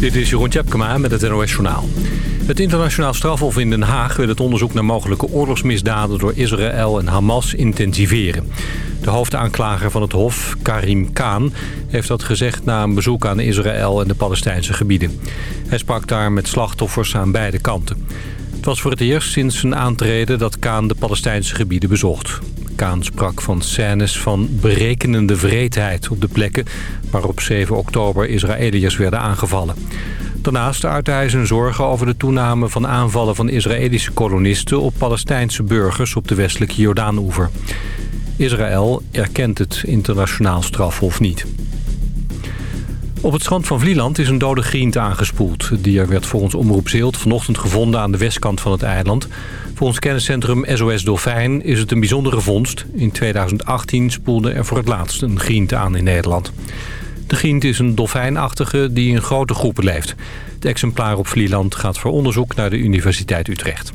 Dit is Jeroen Tjepkema met het NOS Journaal. Het internationaal strafhof in Den Haag wil het onderzoek naar mogelijke oorlogsmisdaden door Israël en Hamas intensiveren. De hoofdaanklager van het hof, Karim Khan, heeft dat gezegd na een bezoek aan Israël en de Palestijnse gebieden. Hij sprak daar met slachtoffers aan beide kanten. Het was voor het eerst sinds zijn aantreden dat Kaan de Palestijnse gebieden bezocht. Kaan sprak van scènes van berekenende vreedheid op de plekken... waar op 7 oktober Israëliërs werden aangevallen. Daarnaast uitte hij zijn zorgen over de toename van aanvallen van Israëlische kolonisten... op Palestijnse burgers op de westelijke Jordaanoever. Israël erkent het internationaal strafhof niet. Op het strand van Vlieland is een dode griend aangespoeld. Het dier werd volgens Omroep Zeelt vanochtend gevonden aan de westkant van het eiland. Volgens kenniscentrum SOS Dolfijn is het een bijzondere vondst. In 2018 spoelde er voor het laatst een griend aan in Nederland. De griend is een dolfijnachtige die in grote groepen leeft. Het exemplaar op Vlieland gaat voor onderzoek naar de Universiteit Utrecht.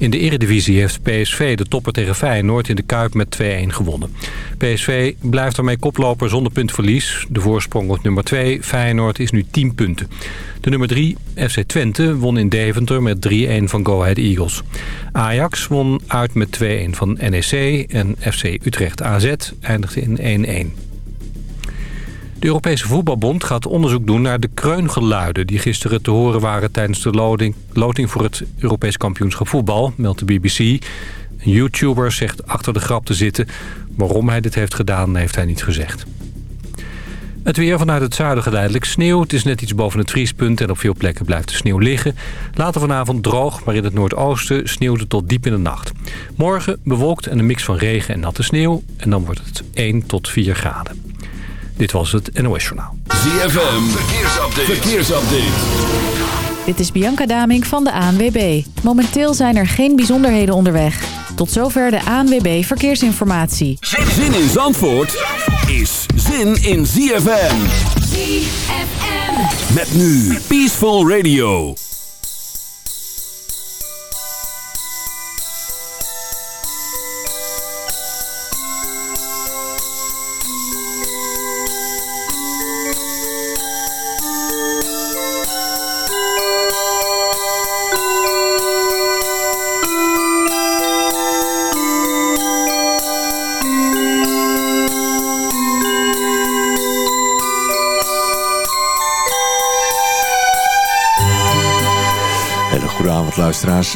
In de eredivisie heeft PSV de topper tegen Feyenoord in de Kuip met 2-1 gewonnen. PSV blijft daarmee koploper zonder puntverlies. De voorsprong op nummer 2, Feyenoord, is nu 10 punten. De nummer 3, FC Twente, won in Deventer met 3-1 van Go Ahead Eagles. Ajax won uit met 2-1 van NEC en FC Utrecht AZ eindigde in 1-1. De Europese Voetbalbond gaat onderzoek doen naar de kreungeluiden... die gisteren te horen waren tijdens de loting, loting voor het Europees kampioenschap voetbal, meldt de BBC. Een YouTuber zegt achter de grap te zitten. Waarom hij dit heeft gedaan, heeft hij niet gezegd. Het weer vanuit het zuiden geleidelijk sneeuw. Het is net iets boven het vriespunt en op veel plekken blijft de sneeuw liggen. Later vanavond droog, maar in het noordoosten sneeuwt het tot diep in de nacht. Morgen bewolkt en een mix van regen en natte sneeuw. En dan wordt het 1 tot 4 graden. Dit was het NOS Journaal. ZFM, verkeersupdate. verkeersupdate. Dit is Bianca Daming van de ANWB. Momenteel zijn er geen bijzonderheden onderweg. Tot zover de ANWB Verkeersinformatie. Zin in Zandvoort is zin in ZFM. ZFM. Met nu Peaceful Radio.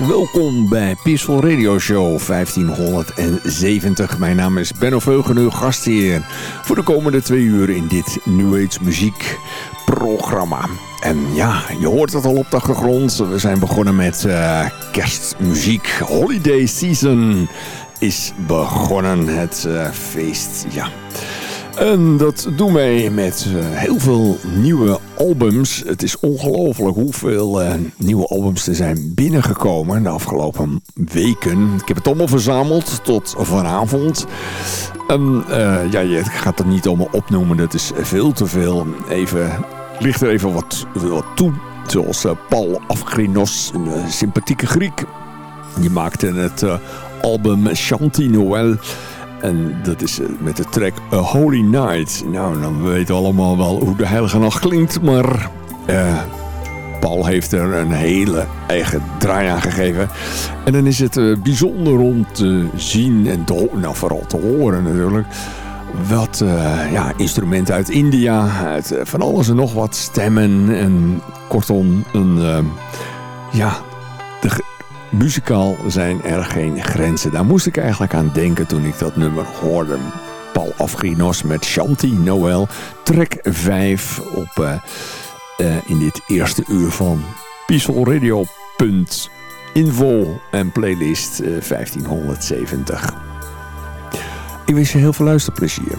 Welkom bij Peaceful Radio Show 1570. Mijn naam is Benno uw gastheer. Voor de komende twee uur in dit New Age muziekprogramma. En ja, je hoort het al op de achtergrond. We zijn begonnen met eh, kerstmuziek. Holiday Season is begonnen. Het eh, feest, ja... En dat doen wij met eh, heel veel nieuwe albums. Het is ongelooflijk hoeveel eh, nieuwe albums er zijn binnengekomen de afgelopen weken. Ik heb het allemaal verzameld tot vanavond. En uh, ja, je gaat het niet allemaal opnoemen, dat is veel te veel. Even, ligt er even wat, wat toe. Zoals Paul Afgrinos, een sympathieke Griek. Die maakte het album Chanty Noël... En dat is met de track A Holy Night. Nou, dan weten we allemaal wel hoe de heilige nacht klinkt. Maar uh, Paul heeft er een hele eigen draai aan gegeven. En dan is het uh, bijzonder om te zien en te nou, vooral te horen natuurlijk. Wat ja, instrumenten uit India, uit van alles en nog wat stemmen. En kortom, een, ja, de, Muzikaal zijn er geen grenzen. Daar moest ik eigenlijk aan denken toen ik dat nummer hoorde. Paul Afgrinos met Shanti Noël. Track 5 op, uh, uh, in dit eerste uur van peacefulradio.info en playlist uh, 1570. Ik wens je heel veel luisterplezier.